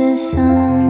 Mr. Sun.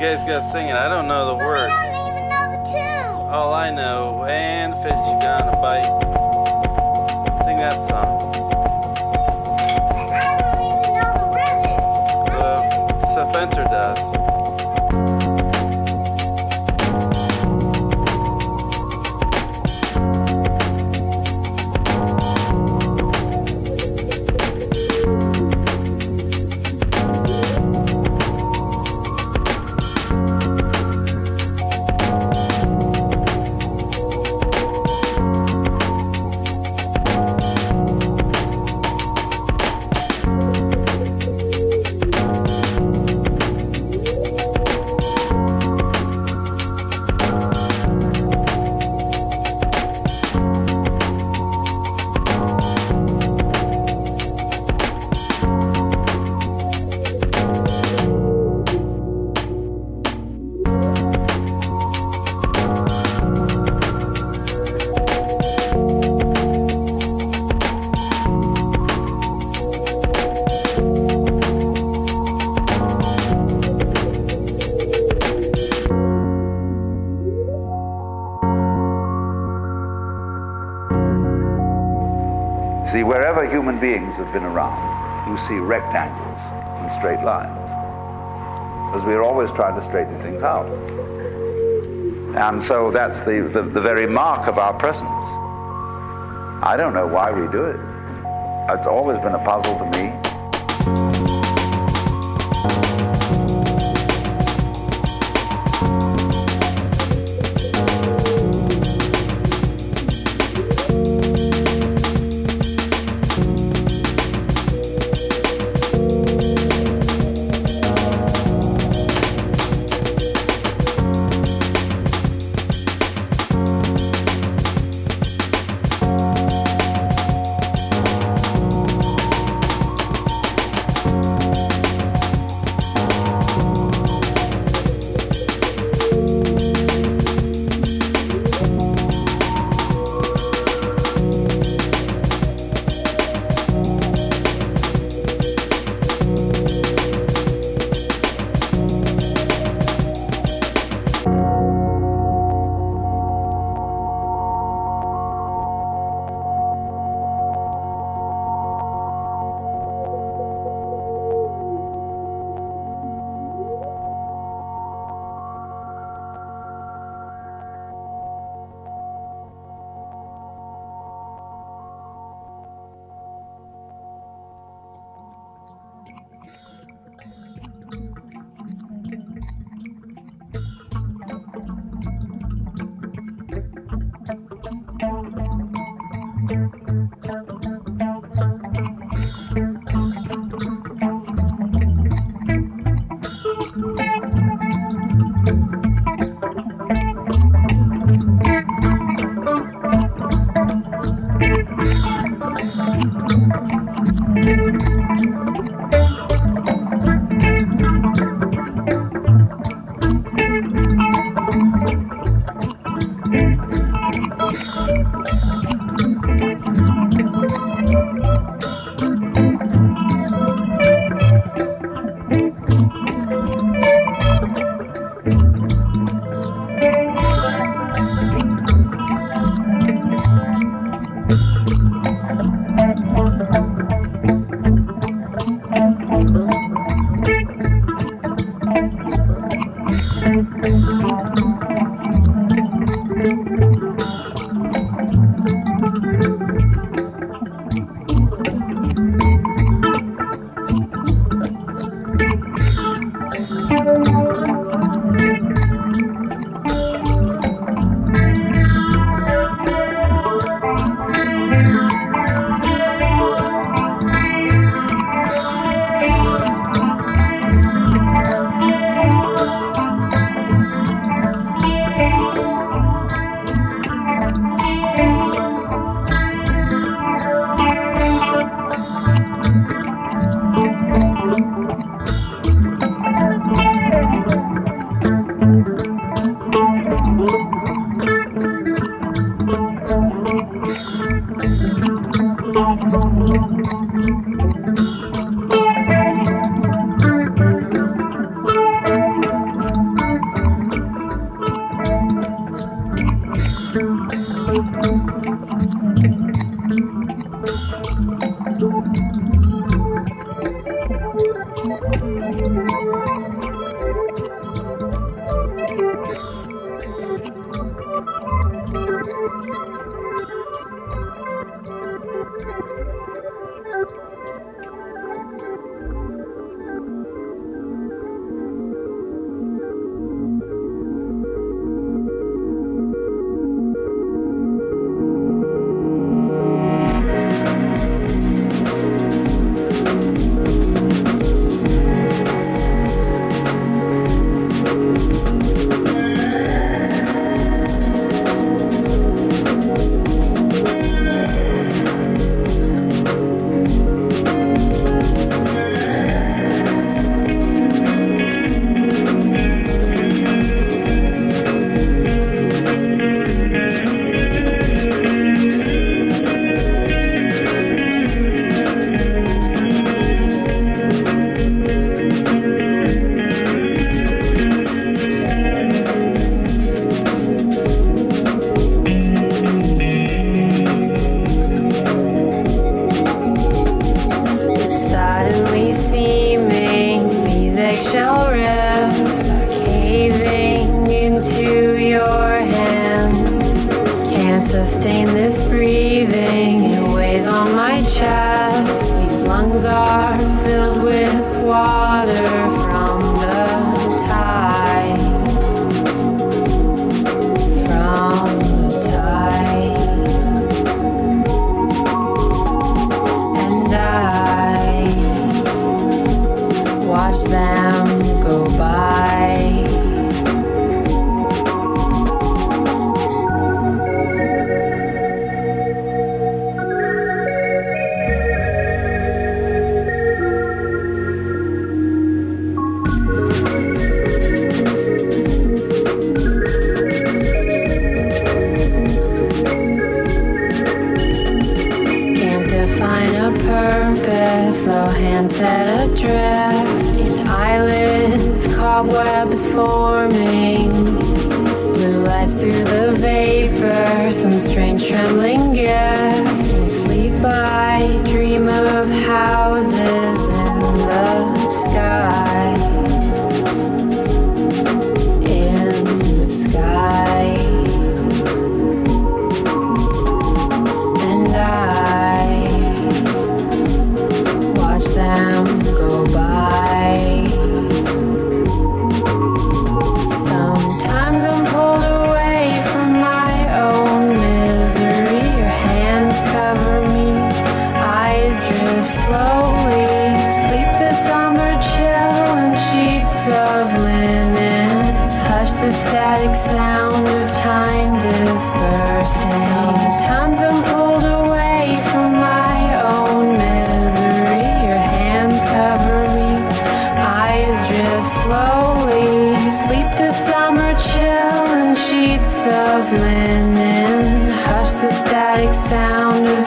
Got singing. I don't know the words. I don't even know the tune. All I know, and fish you gonna bite. Sing that song. Human beings have been around, you see rectangles and straight lines. Because we're always trying to straighten things out. And so that's the, the, the very mark of our presence. I don't know why we do it. It's always been a puzzle to me. thank you. The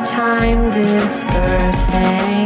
time dispersing.